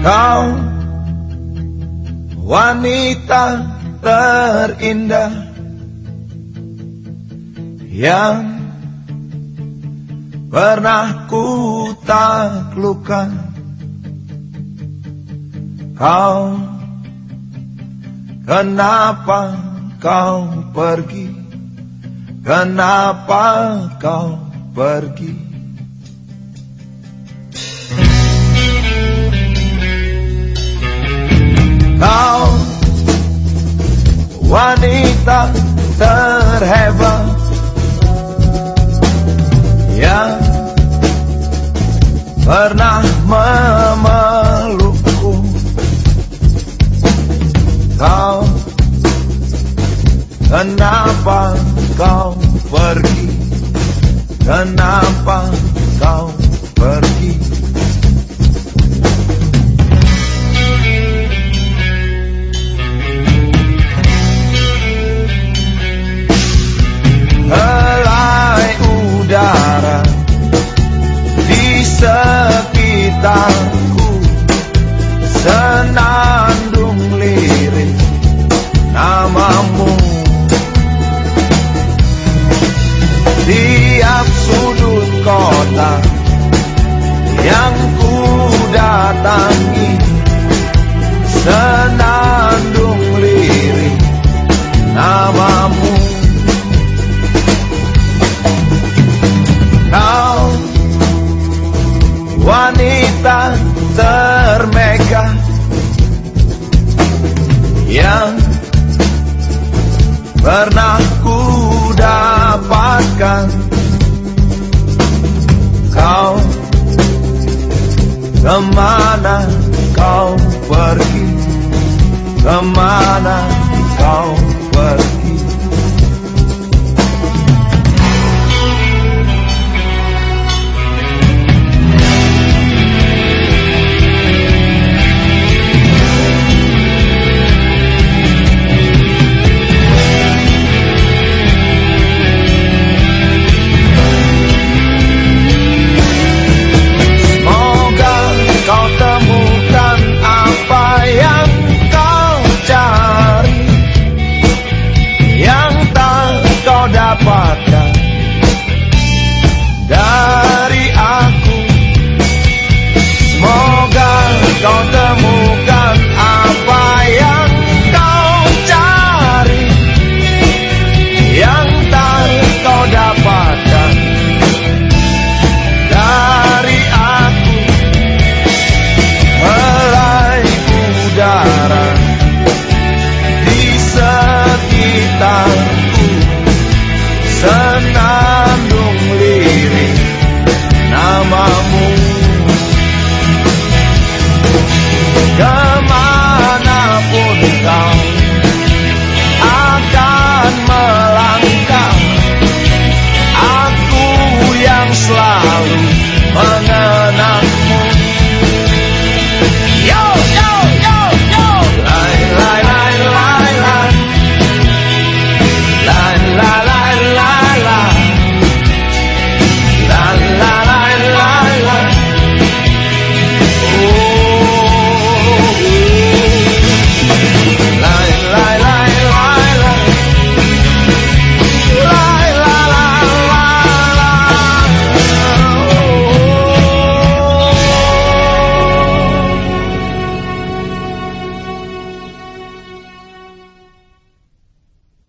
Kau wanita terindah yang pernah ku taklukkan. Kau kenapa kau pergi? Kenapa kau pergi? Wanita terhebat Yang pernah memelukku. Kau Kenapa kau pergi? Kenapa kau pergi tiap sudut kota yang ku datangi my